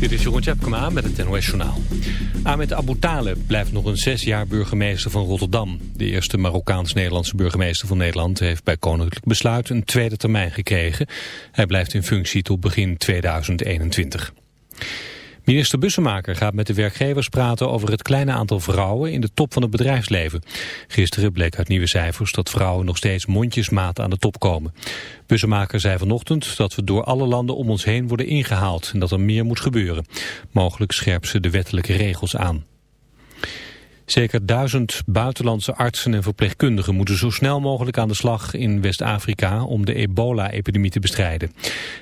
Dit is Jeroen Tjepkema met het NOS Journaal. Ahmed Abu Taleb blijft nog een zes jaar burgemeester van Rotterdam. De eerste Marokkaans-Nederlandse burgemeester van Nederland... heeft bij koninklijk besluit een tweede termijn gekregen. Hij blijft in functie tot begin 2021. Minister Bussemaker gaat met de werkgevers praten over het kleine aantal vrouwen in de top van het bedrijfsleven. Gisteren bleek uit nieuwe cijfers dat vrouwen nog steeds mondjesmaat aan de top komen. Bussemaker zei vanochtend dat we door alle landen om ons heen worden ingehaald en dat er meer moet gebeuren. Mogelijk scherpen ze de wettelijke regels aan. Zeker duizend buitenlandse artsen en verpleegkundigen moeten zo snel mogelijk aan de slag in West-Afrika om de ebola-epidemie te bestrijden.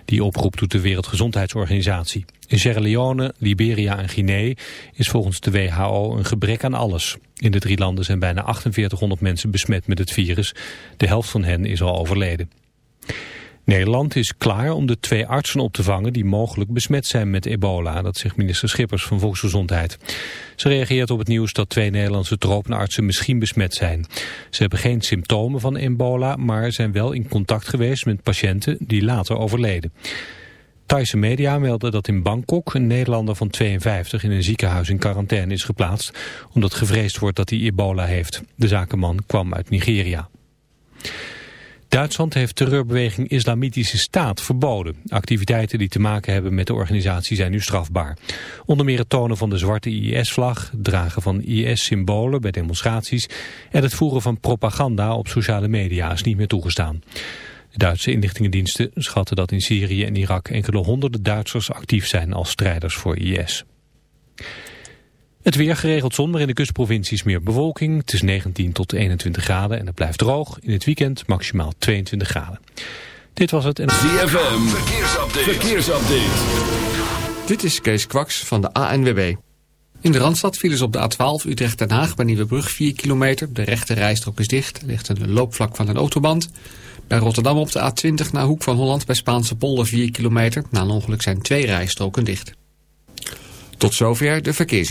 Die oproep doet de Wereldgezondheidsorganisatie. In Sierra Leone, Liberia en Guinea is volgens de WHO een gebrek aan alles. In de drie landen zijn bijna 4800 mensen besmet met het virus. De helft van hen is al overleden. Nederland is klaar om de twee artsen op te vangen die mogelijk besmet zijn met ebola. Dat zegt minister Schippers van Volksgezondheid. Ze reageert op het nieuws dat twee Nederlandse tropenartsen misschien besmet zijn. Ze hebben geen symptomen van ebola, maar zijn wel in contact geweest met patiënten die later overleden. Thaise media melden dat in Bangkok een Nederlander van 52 in een ziekenhuis in quarantaine is geplaatst, omdat gevreesd wordt dat hij ebola heeft. De zakenman kwam uit Nigeria. Duitsland heeft terreurbeweging Islamitische Staat verboden. Activiteiten die te maken hebben met de organisatie zijn nu strafbaar. Onder meer het tonen van de zwarte IS-vlag, dragen van IS-symbolen bij demonstraties... en het voeren van propaganda op sociale media is niet meer toegestaan. Duitse inlichtingendiensten schatten dat in Syrië en Irak enkele honderden Duitsers actief zijn als strijders voor IS. Het weer geregeld zon, maar in de kustprovincies meer bewolking. Het is 19 tot 21 graden en het blijft droog. In het weekend maximaal 22 graden. Dit was het. En... ZFM, verkeersupdate. verkeersupdate. Dit is Kees Kwaks van de ANWB. In de Randstad vielen ze op de A12 Utrecht-Den Haag bij Nieuwebrug 4 kilometer. De rechte rijstrook is dicht. Er ligt een loopvlak van een autoband. Bij Rotterdam op de A20 naar Hoek van Holland bij Spaanse polder 4 kilometer. Na een ongeluk zijn twee rijstroken dicht. Tot zover de verkeers.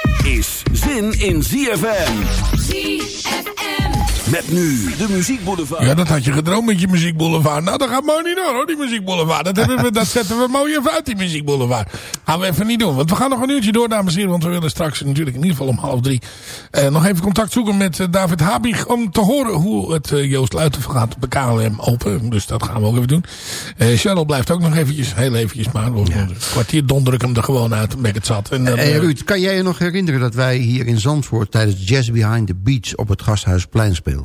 Is zin in ZFM. ZFM. Met nu de muziekboulevard. Ja, dat had je gedroomd met je muziekboulevard. Nou, dat gaat mooi niet door hoor, die muziekboulevard. Dat, hebben we, dat zetten we mooi even uit, die muziekboulevard. Gaan we even niet doen. Want we gaan nog een uurtje door, dames en heren. Want we willen straks natuurlijk in ieder geval om half drie... Uh, nog even contact zoeken met uh, David Habig... om te horen hoe het uh, Joost Luiten gaat bij KLM open. Dus dat gaan we ook even doen. Cheryl blijft ook nog eventjes, heel eventjes maar. Ja. Een kwartier donder ik hem er gewoon uit, ben ik het zat. En, hey, Ruud, kan jij je nog herinneren dat wij hier in Zandvoort... tijdens Jazz Behind the Beach op het Gasthuisplein speelden?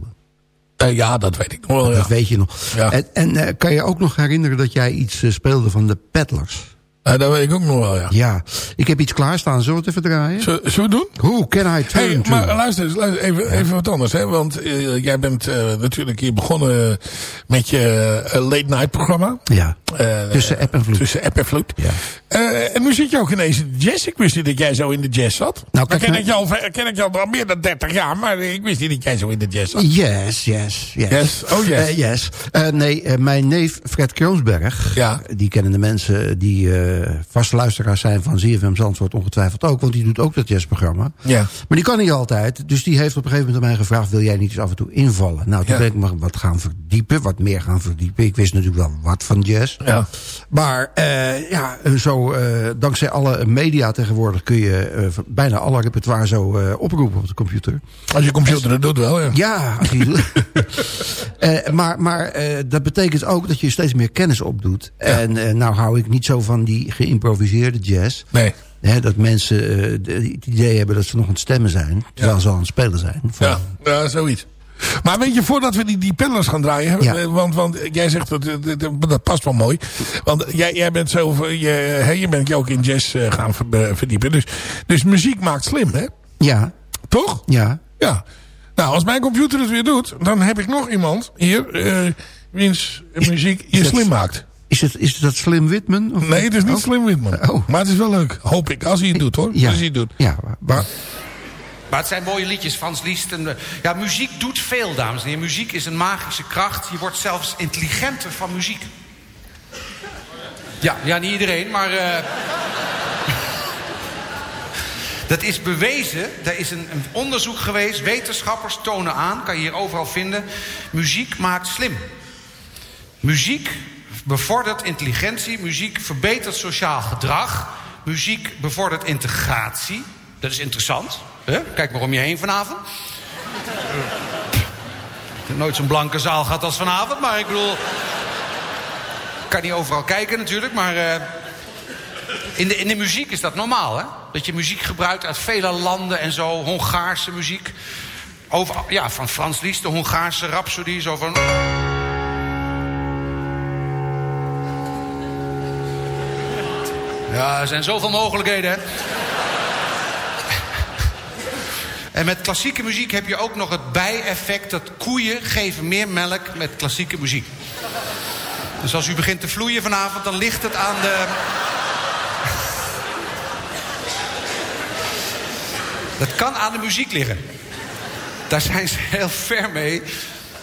Uh, ja, dat weet ik nog wel. Dat weet je nog. Ja. En, en uh, kan je ook nog herinneren dat jij iets uh, speelde van de Peddlers? Eh, dat weet ik ook nog wel, ja. Ja, ik heb iets klaarstaan. Zullen we het even draaien? Zullen we het doen? Who can I turn Hey, to? maar luister, eens, luister even, even wat anders. Hè? Want eh, jij bent eh, natuurlijk hier begonnen met je late night programma. ja, tussen app en vloed. Tussen app en vloed. Ja. En nu zit je ook ineens in de jazz. Ik wist niet dat jij zo in de jazz zat. Nou, kijk, ken, nou- ik je al, ken ik je al meer dan 30 jaar. Maar ik wist niet dat jij zo in de jazz zat. Yes, yes, yes. Yes? Oh, yes. Yes. Nee, mijn neef Fred Kroonsberg. Ja. Die kennen de mensen die vaste luisteraars zijn van ZFM Zandvoort ongetwijfeld ook. Want die doet ook dat jazzprogramma. Ja. Maar die kan niet altijd. Dus die heeft op een gegeven moment aan mij gevraagd... wil jij niet eens af en toe invallen? Nou, toen Ja. ben ik me wat gaan verdiepen. Wat meer gaan verdiepen. Ik wist natuurlijk wel wat van jazz. Ja. Maar eh, ja, zo, eh, dankzij alle media tegenwoordig... kun je eh, bijna alle repertoire zo eh, oproepen op de computer. Als je computer het doet wel, ja. Ja, als je- Eh, maar maar eh, dat betekent ook dat je steeds meer kennis opdoet. En eh, nou hou ik niet zo van die geïmproviseerde jazz. Nee. Hè, dat mensen eh, het idee hebben dat ze nog aan het stemmen zijn. Terwijl ze al aan het spelen zijn. Van- Ja, ja, zoiets. Maar weet je, voordat we die, die panels gaan draaien... Ja. eh, Want, want jij zegt, dat, dat, past wel mooi. Want jij, jij bent zo... Je, hè, je bent je ook in jazz eh, gaan ver- verdiepen. Dus, dus muziek maakt slim, hè? Ja, Toch? ja. Ja. Nou, als mijn computer het weer doet... dan heb ik nog iemand hier... eh wiens muziek je slim maakt. Is het, is dat Slim Whitman? Of Nee, het is niet Oh. Slim Witman. Oh. Maar het is wel leuk. Hoop ik. Als hij het doet, hoor. Ja, Als hij het doet. ja maar, Maar het zijn mooie liedjes, Frans Liest. En, eh, ja, muziek doet veel, dames en heren. Muziek is een magische kracht. Je wordt zelfs intelligenter van muziek. Ja, ja niet iedereen, maar... eh, dat is bewezen. Er is een, een onderzoek geweest. Wetenschappers tonen aan, kan je hier overal vinden. Muziek maakt slim. Muziek bevordert intelligentie. Muziek verbetert sociaal gedrag. Muziek bevordert integratie. Dat is interessant. Kijk maar om je heen vanavond. Ik heb nooit zo'n blanke zaal gehad als vanavond, maar ik bedoel... Ik kan niet overal kijken natuurlijk, maar... eh, in, de, in de muziek is dat normaal, hè? Dat je muziek gebruikt uit vele landen en zo. Hongaarse muziek. Over, ja, van Frans Liest, de Hongaarse rhapsodie. Zo van... Ja, er zijn zoveel mogelijkheden, hè? En met klassieke muziek heb je ook nog het bijeffect... dat koeien geven meer melk met klassieke muziek. Dus als u begint te vloeien vanavond, dan ligt het aan de... Dat kan aan de muziek liggen. Daar zijn ze heel ver mee.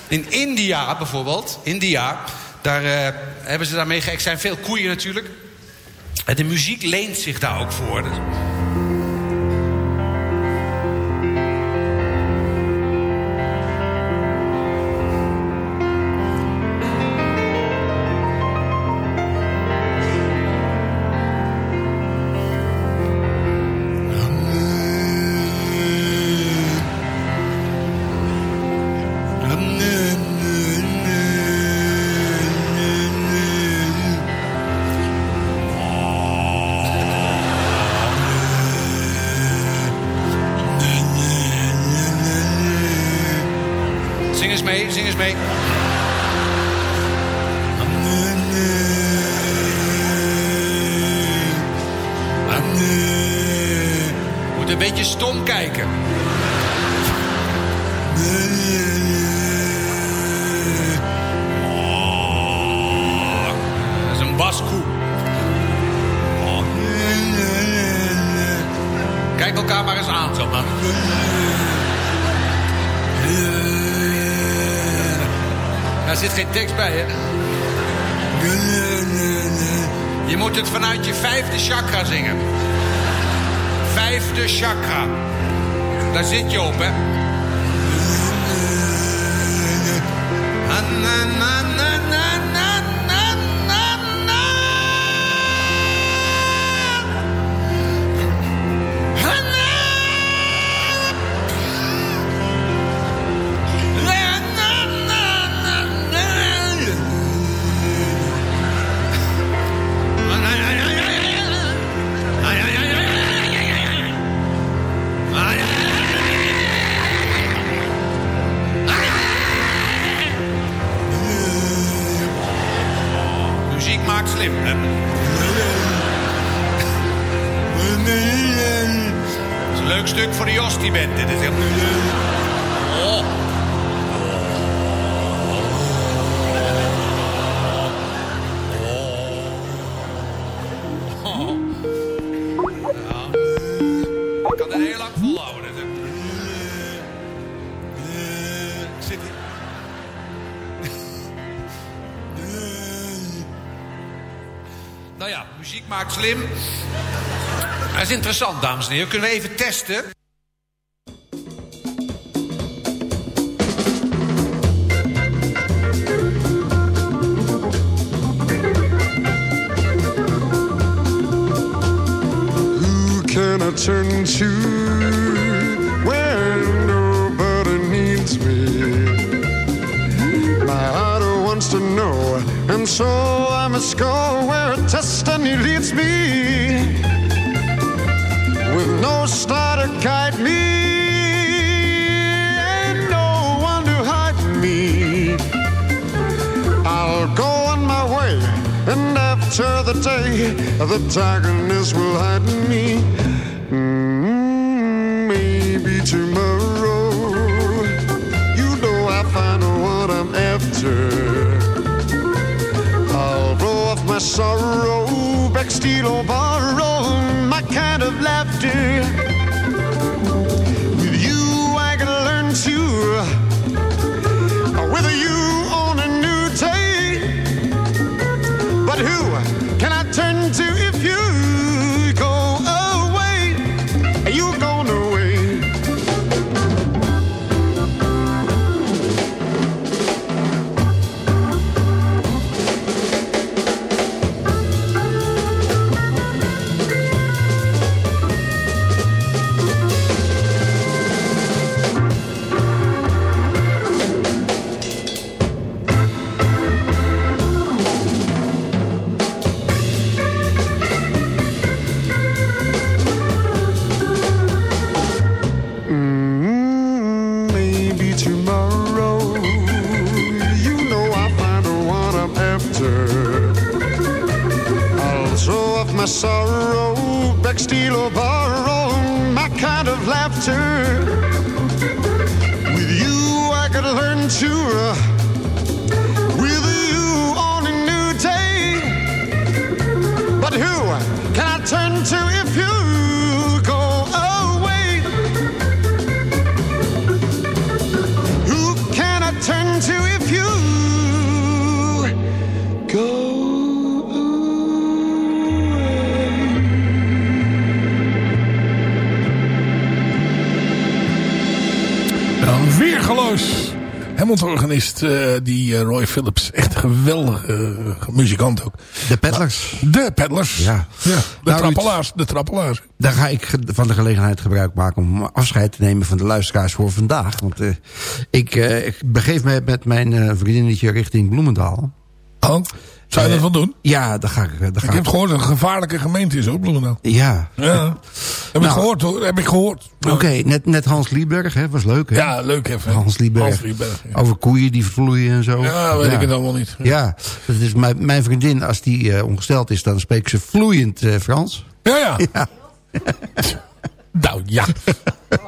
In India bijvoorbeeld, India, daar eh, hebben ze daarmee... Er zijn veel koeien natuurlijk. De muziek leent zich daar ook voor. Maakt slim. Dat is interessant, dames en heren. Kunnen we even testen? My sorrow, back steal or borrow Eh, die eh, Roy Phillips. Echt een geweldige eh, muzikant ook. De Peddlers. De Peddlers. Ja. ja. De Nou, trappelaars. De trappelaars. Daar ga ik van de gelegenheid gebruik maken om afscheid te nemen van de luisteraars voor vandaag. Want ik, ik begeef me met mijn vriendinnetje richting Bloemendaal. Oh, zou je dat wel doen? Ja, daar ga ik. Daar Ik ga heb gehoord dat het een gevaarlijke gemeente is, hoor, Bloemendaal. Ja. Ja. Heb ik Nou. gehoord, hoor. Heb ik gehoord. Oké, net, net Hans Lieberg, hè, was leuk hè? Ja, leuk even. Hans Lieberg. Hans Lieberg, ja. Over koeien die vloeien en zo. Ja, weet ik het allemaal niet. Ja, dat is mijn, mijn vriendin, als die eh, ongesteld is, dan spreekt ze vloeiend eh, Frans. Ja, ja. Ja. Nou, ja.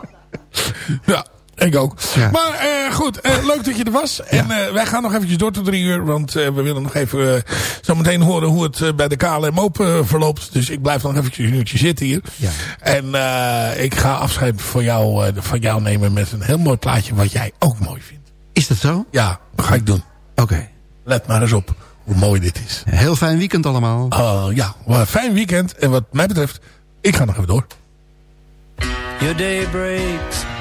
ja, ik ook. Ja. Maar eh, goed, eh, leuk dat je er was. En eh, wij gaan nog eventjes door tot drie uur. Want eh, we willen nog even zo meteen horen hoe het bij de KLM Open verloopt. Dus ik blijf nog eventjes een uurtje zitten hier. Ja. En eh, ik ga afscheid van jou, eh, van jou nemen met een heel mooi plaatje wat jij ook mooi vindt. Is dat zo? Ja, dat ga ik doen. Oké. Let maar eens op hoe mooi dit is. Heel fijn weekend allemaal. Uh, ja, fijn weekend. En wat mij betreft, ik ga nog even door. Your day breaks,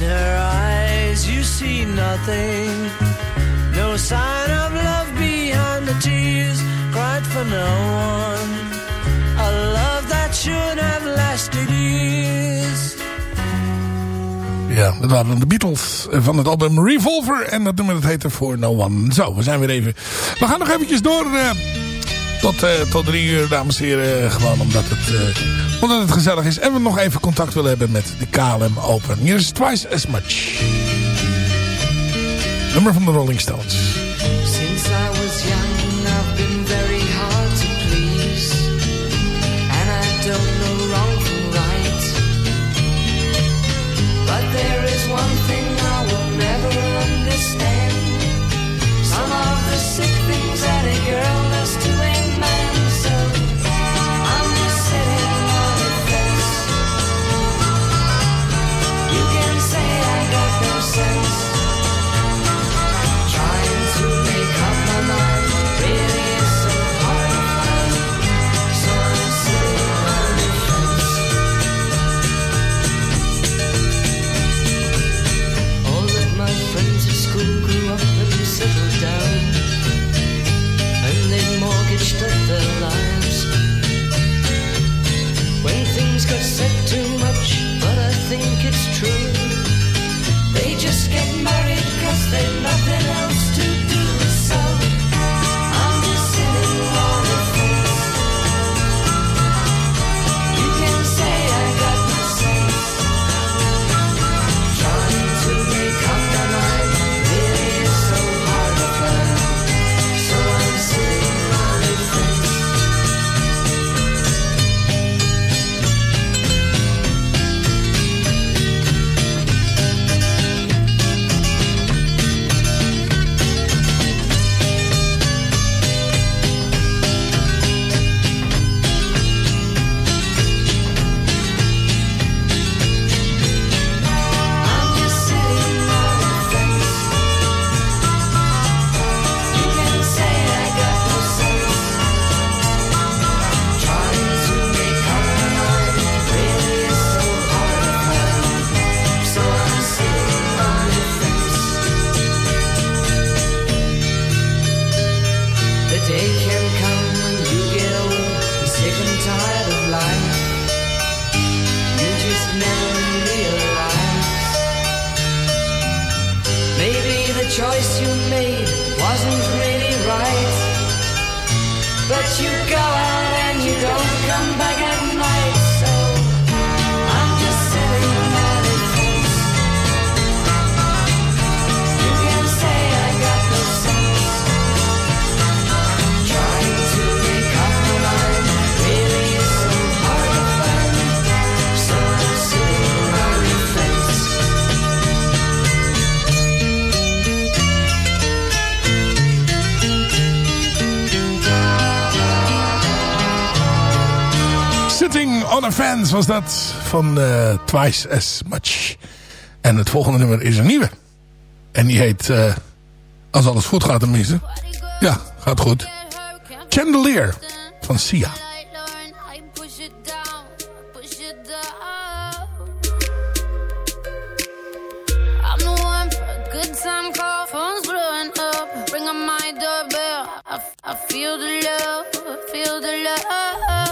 in her eyes you see nothing. No sign of love behind the tears cried for no one. A love that should have lasted years. Ja, dat waren de Beatles van het album Revolver. En dat nummer dat heette For No One. Zo, we zijn weer even... We gaan nog eventjes door eh, tot, eh, tot drie uur, dames en heren. Gewoon omdat het, eh, omdat het gezellig is. En we nog even contact willen hebben met de KLM Open. Hier is Twice As Much. Nummer van de Rolling Stones. Fence was dat van eh, Twice As Much. En het volgende nummer is een nieuwe. En die heet, eh, als alles goed gaat tenminste. Ja, gaat goed. Chandelier van Sia. I feel the love. Feel the love.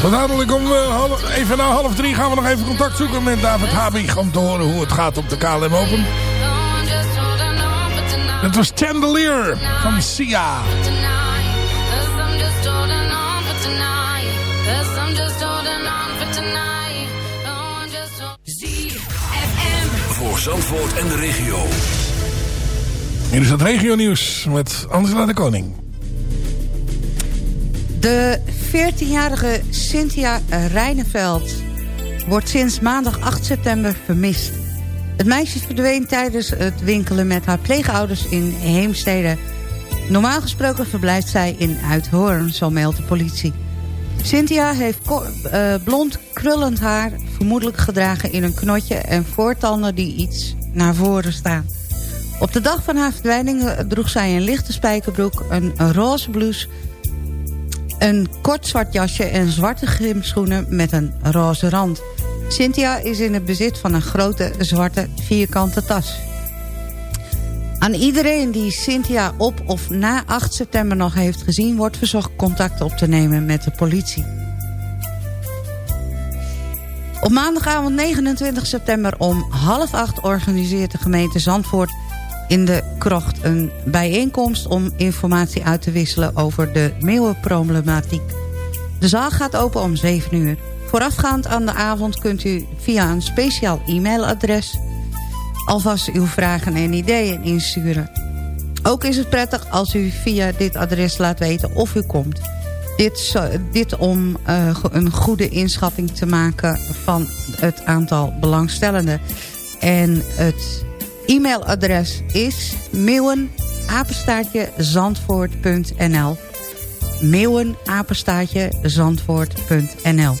Tot dadelijk om half, even na half drie gaan we nog even contact zoeken met David Habig... om te horen hoe het gaat op de KLM Open. Het was Chandelier van Sia. Voor Zandvoort en de regio. Hier is het regio nieuws met Angela de Koning. De 14-jarige Cynthia Rijneveld wordt sinds maandag 8 september vermist. Het meisje verdween tijdens het winkelen met haar pleegouders in Heemstede. Normaal gesproken verblijft zij in Uithoorn, zo meldt de politie. Cynthia heeft uh, blond krullend haar, vermoedelijk gedragen in een knotje... en voortanden die iets naar voren staan. Op de dag van haar verdwijning eh, droeg zij een lichte spijkerbroek... een roze blouse, een kort zwart jasje en zwarte gymschoenen met een roze rand. Cynthia is in het bezit van een grote zwarte vierkante tas. Aan iedereen die Cynthia op of na 8 september nog heeft gezien... wordt verzocht contact op te nemen met de politie. Op maandagavond 29 september om half acht organiseert de gemeente Zandvoort in de krocht een bijeenkomst om informatie uit te wisselen over de meeuwenproblematiek. De zaal gaat open om 7 uur. Voorafgaand aan de avond kunt u via een speciaal e-mailadres alvast uw vragen en ideeën insturen. Ook is het prettig als u via dit adres laat weten of u komt. Dit, dit om uh, een goede inschatting te maken van het aantal belangstellenden. En het e-mailadres is meeuwenapenstaartjezandvoort.nl meeuwenapenstaartjezandvoort.nl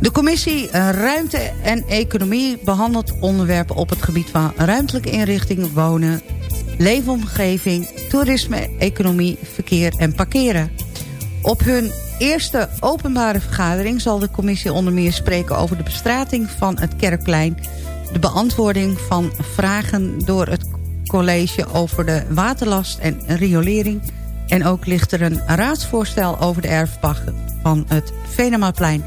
de commissie Ruimte en Economie behandelt onderwerpen op het gebied van ruimtelijke inrichting, wonen, leefomgeving, toerisme, economie, verkeer en parkeren. Op hun eerste openbare vergadering zal de commissie onder meer spreken over de bestrating van het Kerkplein, de beantwoording van vragen door het college over de waterlast en riolering en ook ligt er een raadsvoorstel over de erfpacht van het Venemaplein.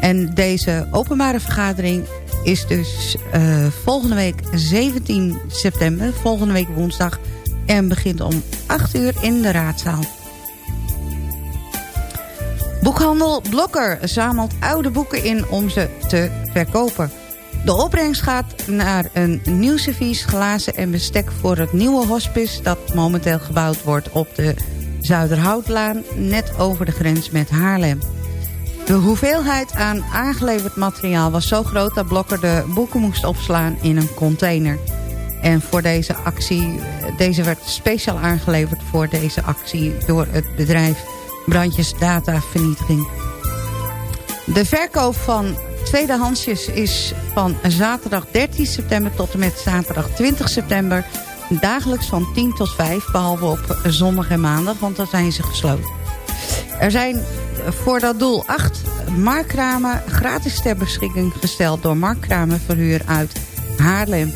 En deze openbare vergadering is dus uh, volgende week 17 september, volgende week woensdag... en begint om 8 uur in de raadzaal. Boekhandel Blokker zamelt oude boeken in om ze te verkopen. De opbrengst gaat naar een nieuw servies, glazen en bestek voor het nieuwe hospice... dat momenteel gebouwd wordt op de Zuiderhoutlaan... net over de grens met Haarlem. De hoeveelheid aan aangeleverd materiaal was zo groot... dat Blokker de boeken moest opslaan in een container. En voor deze actie, deze werd speciaal aangeleverd voor deze actie... door het bedrijf Brandjes Data Vernietiging. De verkoop van tweedehandsjes is van zaterdag 13 september tot en met zaterdag 20 september... dagelijks van 10 tot 5, behalve op zondag en maandag, want dan zijn ze gesloten. Er zijn voor dat doel acht markramen gratis ter beschikking gesteld... door Markramen Verhuur uit Haarlem.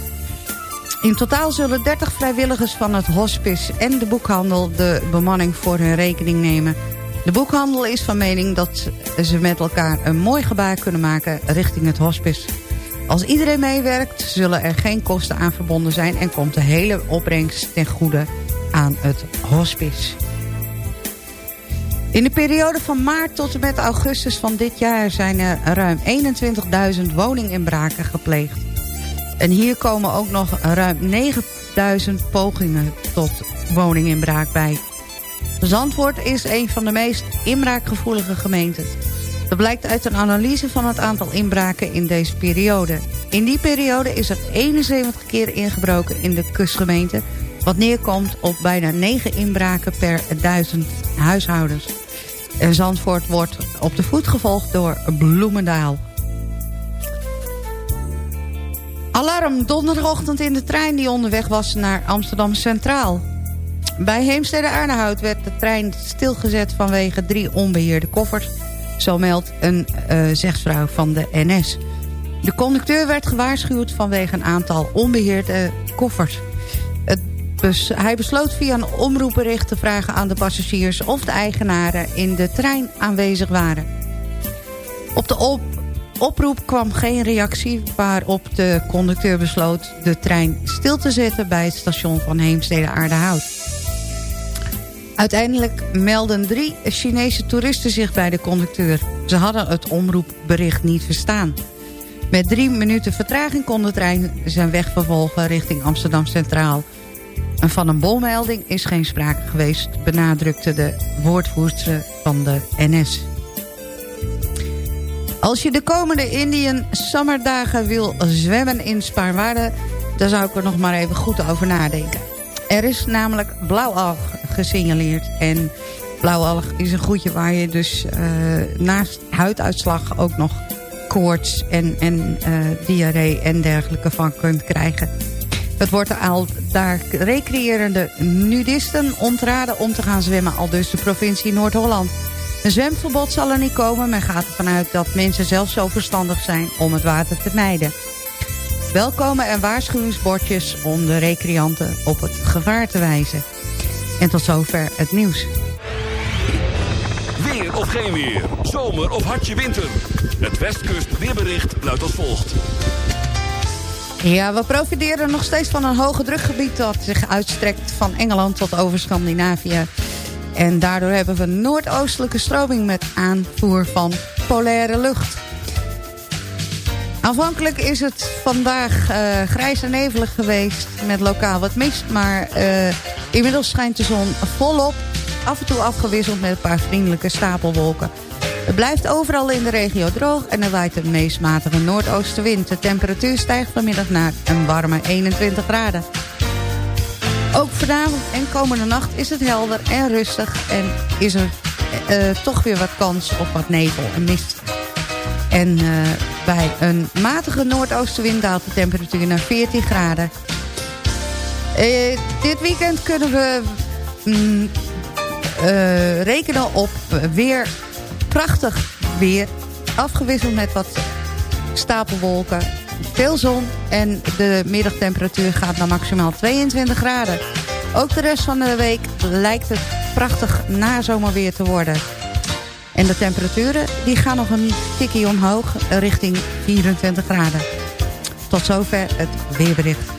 In totaal zullen 30 vrijwilligers van het hospice en de boekhandel... de bemanning voor hun rekening nemen. De boekhandel is van mening dat ze met elkaar een mooi gebaar kunnen maken richting het hospice. Als iedereen meewerkt zullen er geen kosten aan verbonden zijn... en komt de hele opbrengst ten goede aan het hospice. In de periode van maart tot en met augustus van dit jaar... zijn er ruim 21.000 woninginbraken gepleegd. En hier komen ook nog ruim 9.000 pogingen tot woninginbraak bij. Zandvoort is een van de meest inbraakgevoelige gemeenten. Dat blijkt uit een analyse van het aantal inbraken in deze periode. In die periode is er 71 keer ingebroken in de kustgemeente... wat neerkomt op bijna 9 inbraken per 1000 huishoudens. En Zandvoort wordt op de voet gevolgd door Bloemendaal. Alarm donderdagochtend in de trein die onderweg was naar Amsterdam Centraal. Bij Heemstede Arnhout werd de trein stilgezet vanwege drie onbeheerde koffers. Zo meldt een uh, zegsvrouw van de NS. De conducteur werd gewaarschuwd vanwege een aantal onbeheerde koffers. Het hij besloot via een omroepbericht te vragen aan de passagiers... of de eigenaren in de trein aanwezig waren. Op de op oproep kwam geen reactie... waarop de conducteur besloot de trein stil te zetten... bij het station van Heemstede Aardehout. Uiteindelijk melden drie Chinese toeristen zich bij de conducteur. Ze hadden het omroepbericht niet verstaan. Met drie minuten vertraging kon de trein zijn weg vervolgen richting Amsterdam Centraal. En van een bommelding is geen sprake geweest, benadrukte de woordvoerster van de NS. Als je de komende Indian Summerdagen wil zwemmen in Spaarnwoude... dan zou ik er nog maar even goed over nadenken. Er is namelijk blauwalg gesignaleerd. En blauwalg is een goedje waar je dus eh, naast huiduitslag ook nog koorts en, en eh, diarree en dergelijke van kunt krijgen. Het wordt al daar recreërende nudisten ontraden om te gaan zwemmen, al dus de provincie Noord-Holland. Een zwemverbod zal er niet komen, men gaat ervan uit dat mensen zelf zo verstandig zijn om het water te mijden. Wel er waarschuwingsbordjes om de recreanten op het gevaar te wijzen. En tot zover het nieuws. Weer of geen weer. Zomer of hartje winter. Het Westkust weerbericht luidt als volgt. Ja, we profiteren nog steeds van een hoge drukgebied... dat zich uitstrekt van Engeland tot over Scandinavië. En daardoor hebben we een noordoostelijke stroming... met aanvoer van polaire lucht. Aanvankelijk is het vandaag eh, grijs en nevelig geweest... met lokaal wat mist, maar eh, inmiddels schijnt de zon volop... af en toe afgewisseld met een paar vriendelijke stapelwolken... Het blijft overal in de regio droog en er waait een meest matige noordoostenwind. De temperatuur stijgt vanmiddag naar een warme 21 graden. Ook vanavond en komende nacht is het helder en rustig... en is er eh, toch weer wat kans op wat nevel en mist. En bij een matige noordoostenwind daalt de temperatuur naar 14 graden. Eh, dit weekend kunnen we mm, eh, rekenen op weer prachtig weer. Afgewisseld met wat stapelwolken. Veel zon en de middagtemperatuur gaat naar maximaal 22 graden. Ook de rest van de week lijkt het prachtig nazomerweer te worden. En de temperaturen die gaan nog een tikkie omhoog richting 24 graden. Tot zover het weerbericht.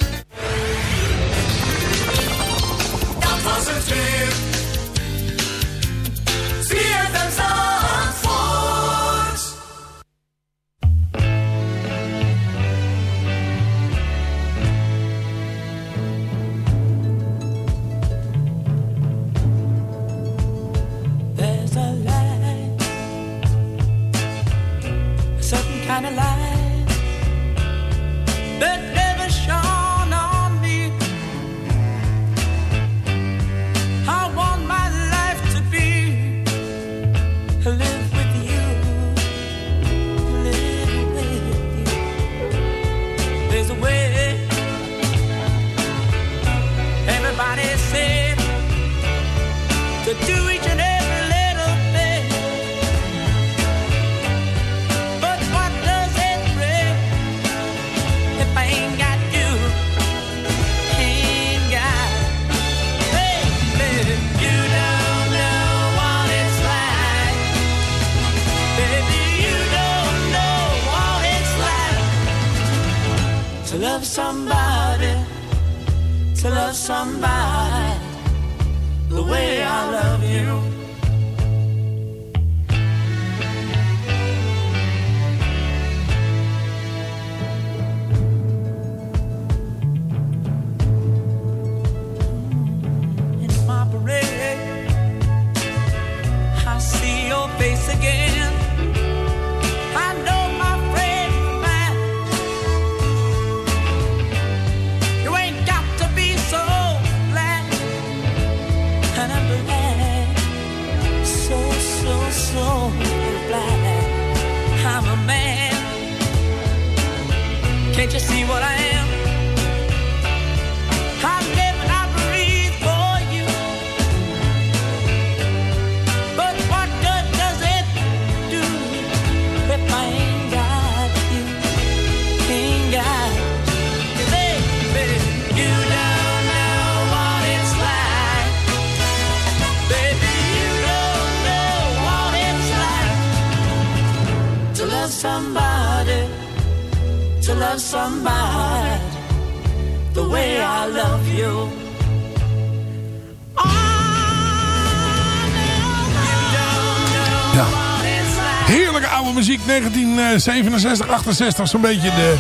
1967, 68, zo'n beetje de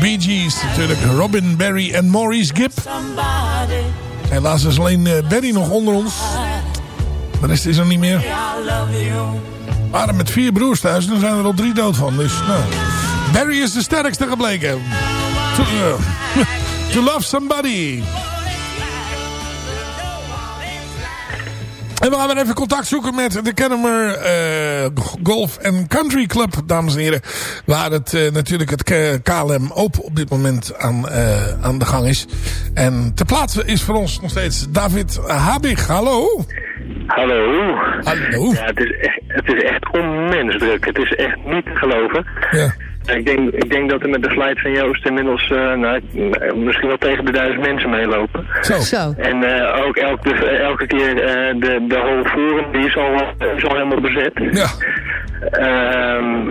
Bee Gees natuurlijk. Robin, Barry en Maurice Gibb. Helaas is alleen eh, Barry nog onder ons. De rest is er niet meer. Waren met vier broers thuis er zijn er al drie dood van. Dus nou, Barry is de sterkste gebleken. To, eh, to love somebody. En we gaan weer even contact zoeken met de Kennemer eh, Golf and Country Club, dames en heren. Waar het eh, natuurlijk het KLM Open op dit moment aan, eh, aan de gang is. En te plaatsen is voor ons nog steeds David Habig. Hallo. Hallo. Hallo. Ja, het is, echt, het is echt onmens druk. Het is echt niet te geloven. Ja. Ik denk, ik denk dat er met de slide van Joost inmiddels eh, nou, misschien wel tegen de duizend mensen meelopen. Zo. Zo. En eh, ook elke, elke keer eh, de, de forum, die is al, is al helemaal bezet. Ja. Ehm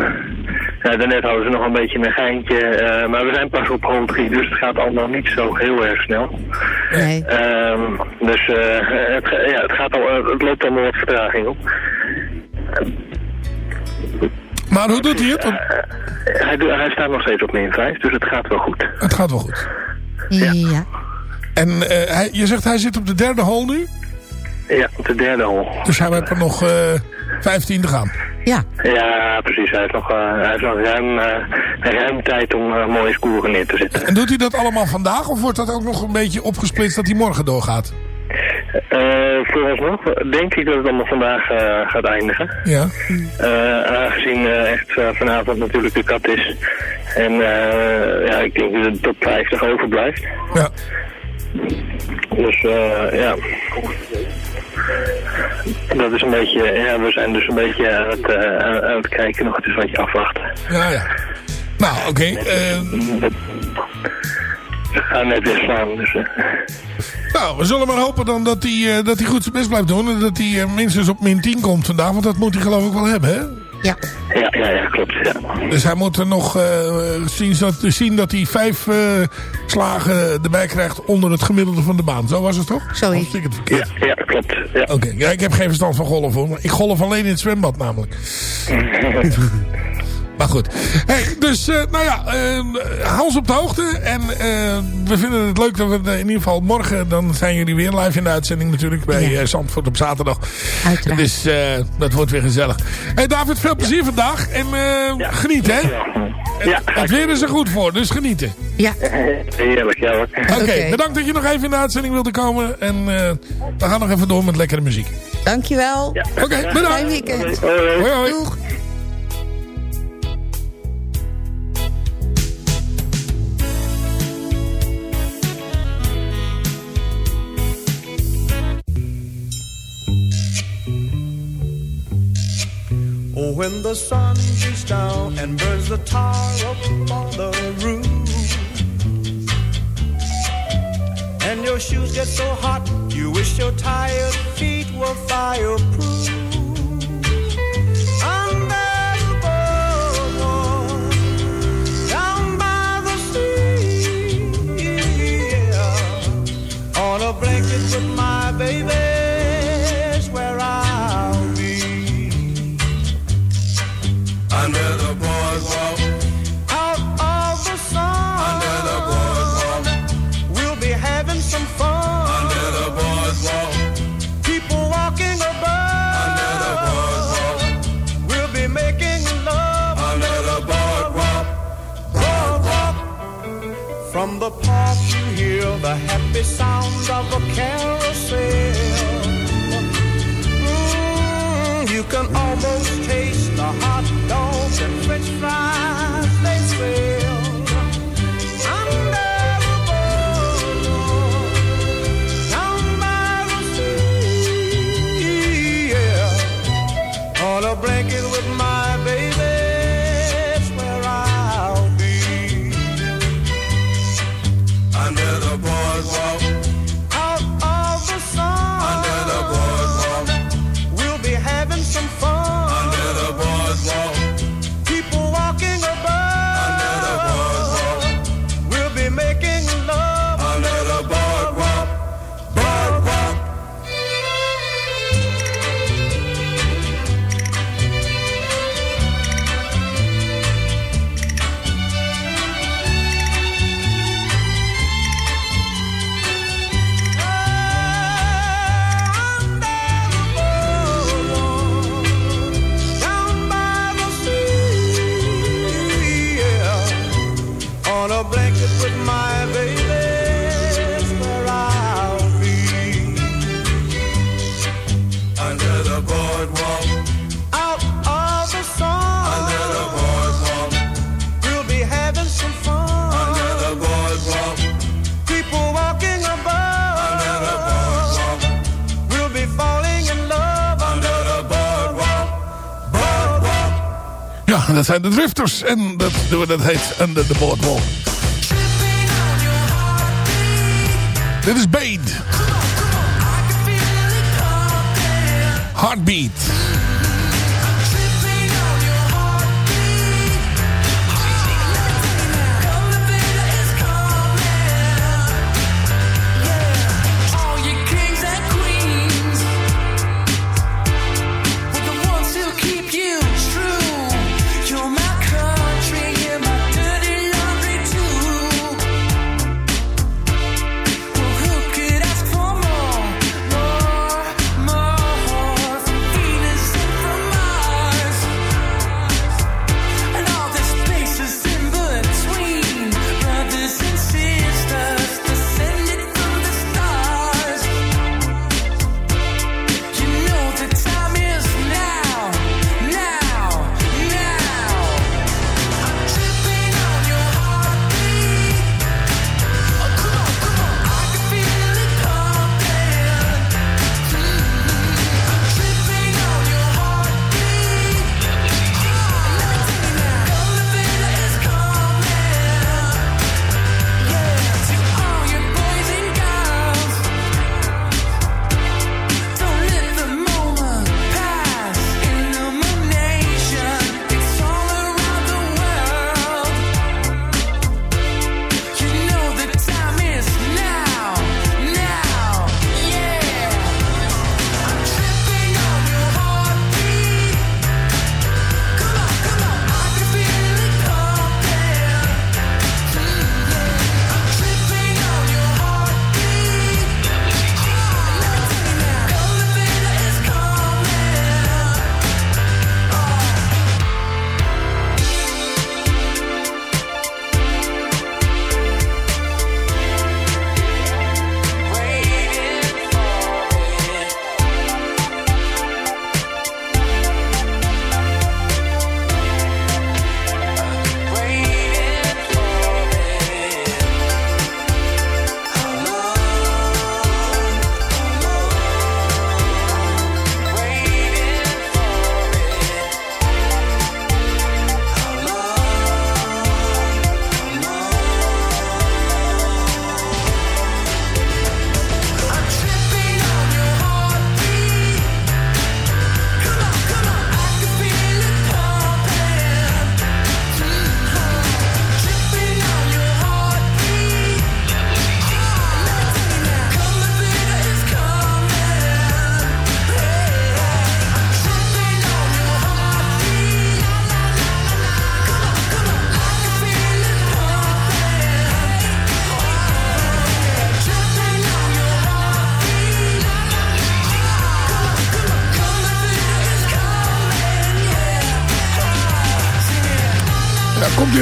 ja, daarnet hadden ze nog een beetje een geintje, eh, maar we zijn pas op hol 3, dus het gaat allemaal niet zo heel erg snel. Nee. Ehm, dus eh, het, ja, het, gaat al, het loopt allemaal wat vertraging op. Maar hoe doet hij het? Want Hij, hij staat nog steeds op min 5, dus het gaat wel goed. Het gaat wel goed. Ja. En eh, hij, je zegt hij zit op de derde hole nu? Ja, op de derde hol. Dus hij heeft er nog eh 15 te gaan. Ja. Ja, precies. Hij heeft nog, eh, hij heeft nog ruim, eh, ruim tijd om eh, mooie scoren neer te zetten. En doet hij dat allemaal vandaag? Of wordt dat ook nog een beetje opgesplitst dat hij morgen doorgaat? Eh vooralsnog denk ik dat het allemaal vandaag eh, gaat eindigen. Ja. Eh, aangezien echt vanavond natuurlijk de kat is. En eh, ja, ik denk dat het tot 50 overblijft. Ja. Dus eh, ja. Dat is een beetje, ja, we zijn dus een beetje aan het, aan, het kijken nog. Het is wat je afwachten. Ja, ja. Nou, oké. eh, We gaan net weer slaan, dus... nou, we zullen maar hopen dan dat hij, eh, dat hij goed zijn best blijft doen. En dat hij eh, minstens op min 10 komt vandaag. Want dat moet hij geloof ik wel hebben, hè? Ja. Ja, ja, ja, klopt. Ja. Dus hij moet er nog eh, zien, dat, zien dat hij vijf eh, slagen erbij krijgt onder het gemiddelde van de baan. Zo was het toch? Zoiets. Of ik het verkeerd? Ja, klopt. Ja. Oké, ja, ik heb geen verstand van golf hoor. Ik golf alleen in het zwembad namelijk. Maar goed. Hey, dus, eh, nou ja, hou ons op de hoogte. En eh, we vinden het leuk dat we eh, in ieder geval morgen... dan zijn jullie weer live in de uitzending natuurlijk... bij Ja. eh, Zandvoort op zaterdag. Uiteraard. Dus eh, dat wordt weer gezellig. Hey David, veel plezier vandaag. En eh, geniet, hè? Ja, Het weer is er goed voor, dus genieten. Ja. Heerlijk, ja hoor. Oké, bedankt dat je nog even in de uitzending wilde komen. En eh, we gaan nog even door met lekkere muziek. Dankjewel. Oké, bedankt. Fijn weekend. Hoi, hoi. Doeg. When the sun beats down and burns the tar up on the roof, and your shoes get so hot, you wish your tired feet were fireproof. Under the boardwalk, down by the sea, on a blanket with my baby's the happy sounds of a carousel. Mm, you can almost taste the hot dogs and french fries they sell. Zijn de Drifters. En dat, dat heet Under the Boardwalk. Dit is Bade. Heartbeat.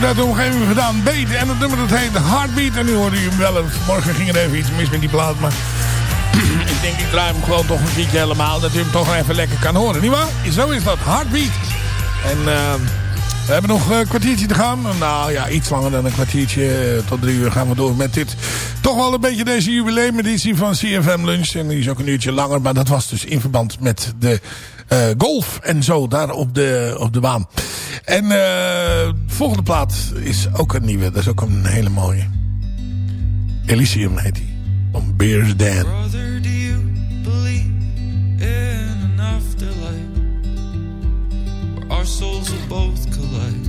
Uit de omgeving gedaan. Beet. En het nummer dat heet Heartbeat. En nu hoorde u hem wel. Morgen ging er even iets mis met die plaat. Maar ik denk ik draai hem gewoon toch een keertje helemaal. Dat u hem toch even lekker kan horen. Niet waar? Zo is dat. Heartbeat. En eh, we hebben nog een kwartiertje te gaan. Nou ja, iets langer dan een kwartiertje. Eh, Tot drie uur gaan we door met dit. Toch wel een beetje deze jubileumeditie van CFM Lunch. En die is ook een uurtje langer. Maar dat was dus in verband met de golf en zo daar op de, op de baan. En eh, de volgende plaat is ook een nieuwe. Dat is ook een hele mooie. Elysium heet die. Van Beers Dan. Our souls will both collide?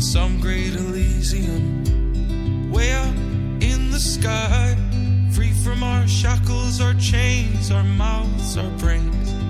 Some great Elysium, way up in the sky, free from our shackles, our chains, our mouths, our brains.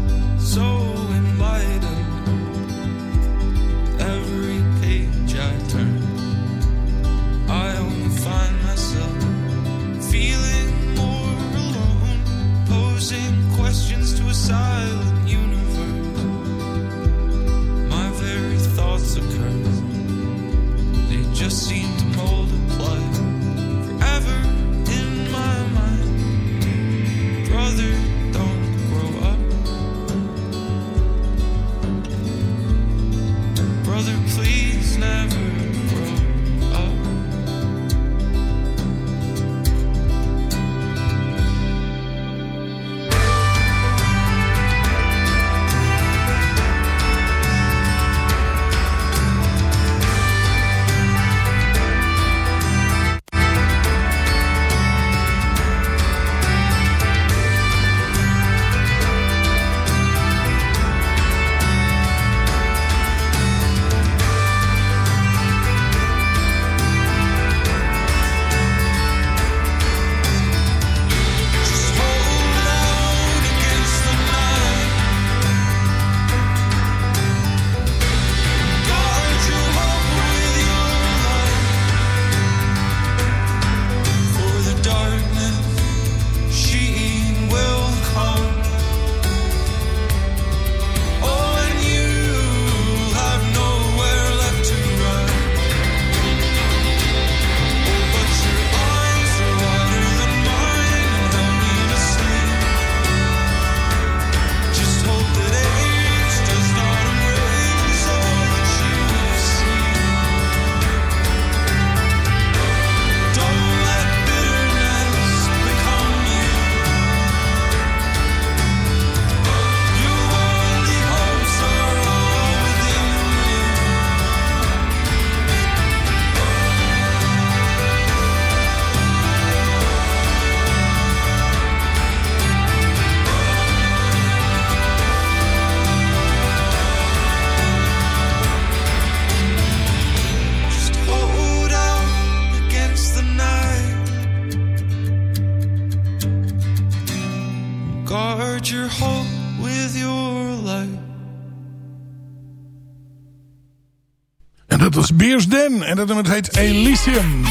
Beers Den. En dat nummer heet Elysium.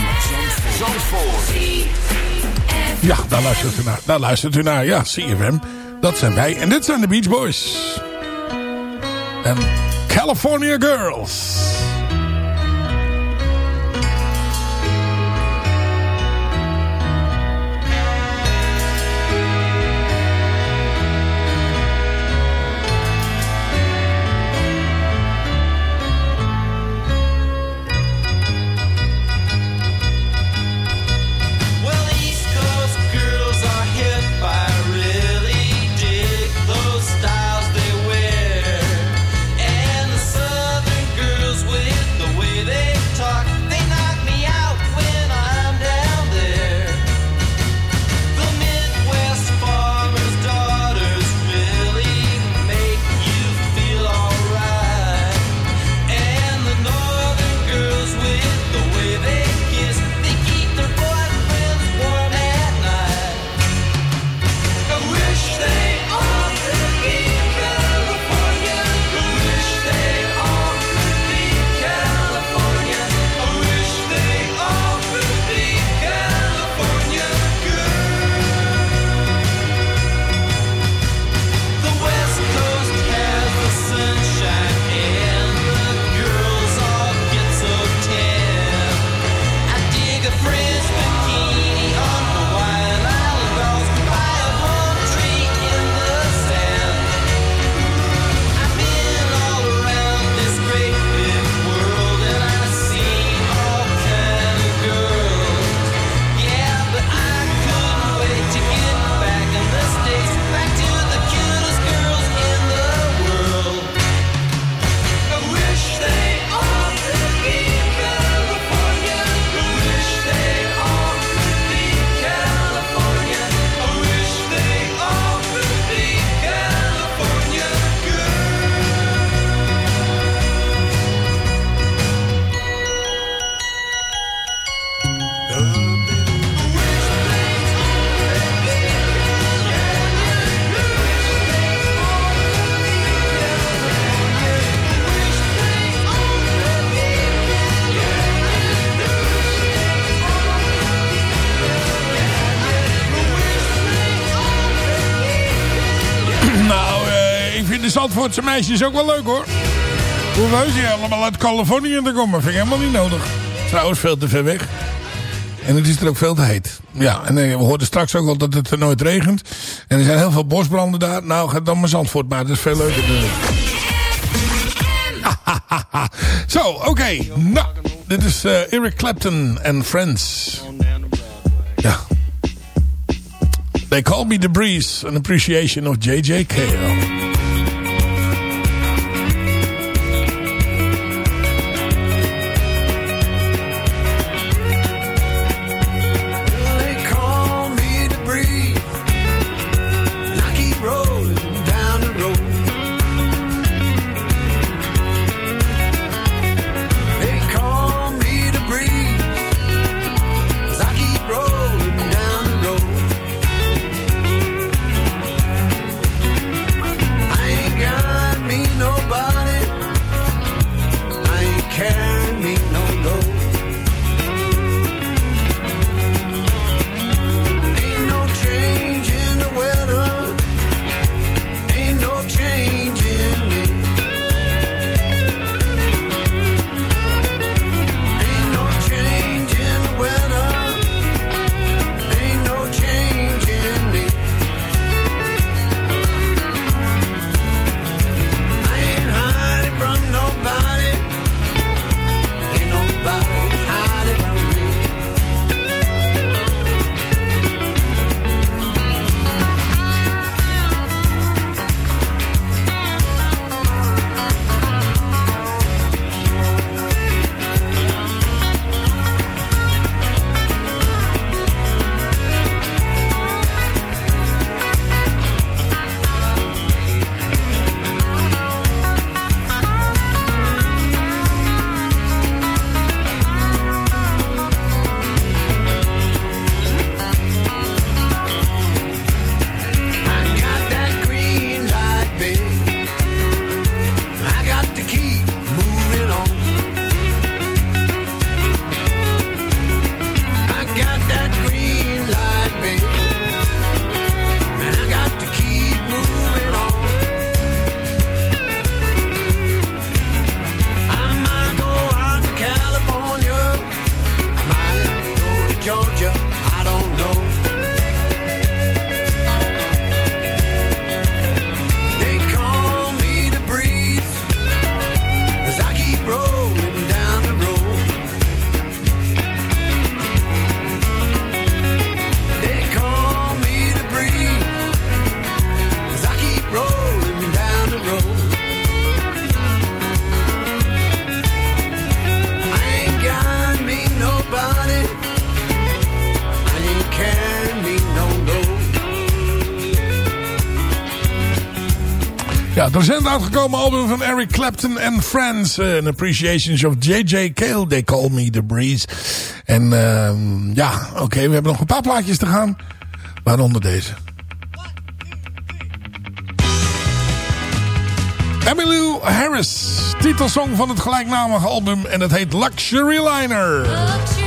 Ja, daar luistert u naar. Daar luistert u naar. Ja, CFM. Dat zijn wij. En dit zijn de Beach Boys. En California Girls. Zandvoortse meisjes ook wel leuk hoor. Hoe ze allemaal uit Californië te komen, vind ik helemaal niet nodig. Trouwens, veel te ver weg. En het is er ook veel te heet. Ja, en eh, we hoorden straks ook al dat het er nooit regent. En er zijn heel veel bosbranden daar. Nou, ga dan maar Zandvoort maar. Dat is veel leuker. Zo, oké. Nou, dit is eh, Eric Clapton and Friends. Ja. They call me the breeze, an appreciation of J.J. Cale. Album van Eric Clapton and Friends. eh, An Appreciation of J.J. Cale. They Call Me The Breeze. En ehm, ja, oké, we hebben nog een paar plaatjes te gaan. Waaronder deze. Emmylou Harris. Titelsong van het gelijknamige album. En het heet Luxury Liner. Well,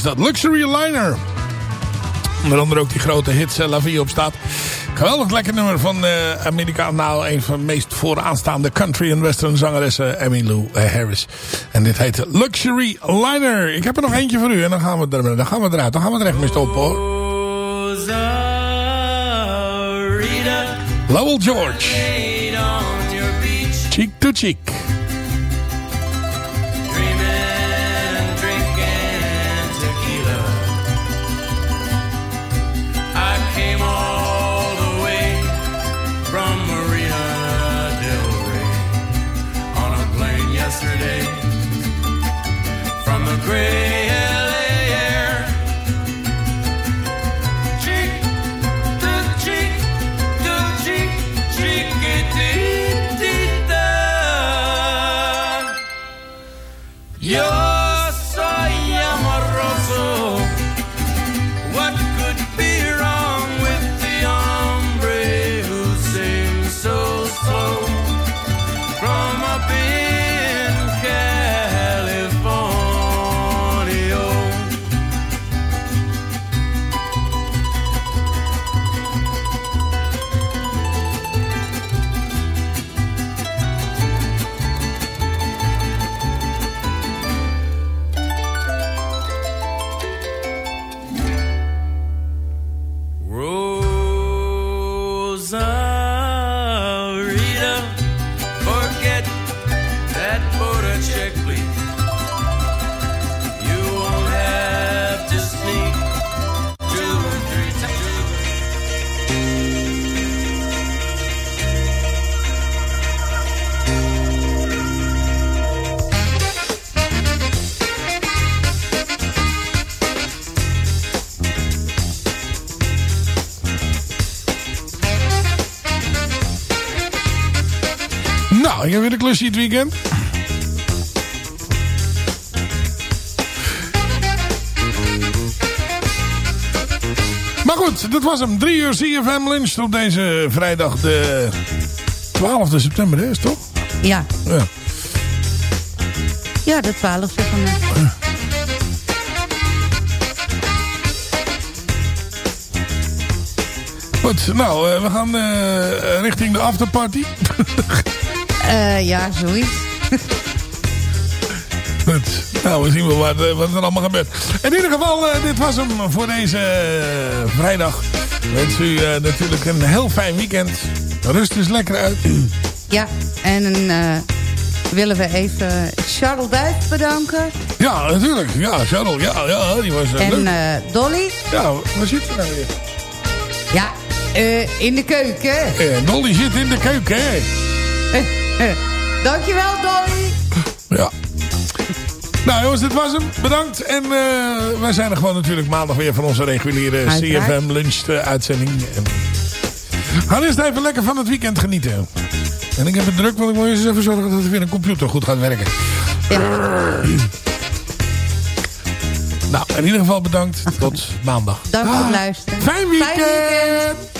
is dat. Luxury Liner. Onder andere ook die grote hits uh, La Vie op staat. Geweldig lekker nummer van uh, Amerika. Nou, een van de meest vooraanstaande country en western zangeressen. Emmylou uh, Harris. En dit heet Luxury Liner. Ik heb er nog eentje voor u. En dan gaan we, er, dan gaan we eruit. Dan gaan we er echt mee stoppen hoor. Lowell George. Cheek to cheek. Klusje het weekend. Maar goed, dit was hem. 3 uur CFM lunch op deze vrijdag de 12e september, is toch? Ja. Ja. Ja, de 12e vandaag. Goed, nou, eh, we gaan eh, richting de afterparty. Eh, ja, zoiets. Goed, nou, we zien wel wat, eh, wat er allemaal gebeurt. In ieder geval, eh, dit was hem voor deze vrijdag. Ik wens u natuurlijk een heel fijn weekend. Rust dus lekker uit. Ja, en willen we even Charles Duif bedanken. Ja, natuurlijk. Ja, Charles. Ja, ja, die was En eh, Dolly. Ja, waar zit ze nou weer? Ja, eh, in de keuken. Eh, Dolly zit in de keuken? Dankjewel, Dolly. Ja. Nou jongens, dit was hem. Bedankt. En eh, wij zijn er gewoon natuurlijk maandag weer van onze reguliere. CFM lunch eh, uitzending. En ga eerst even lekker van het weekend genieten. En ik heb het druk, want ik moet eens even zorgen dat er weer een computer goed gaat werken. Nou, in ieder geval bedankt. Tot maandag. Dank voor het luisteren. Fijn weekend. Tot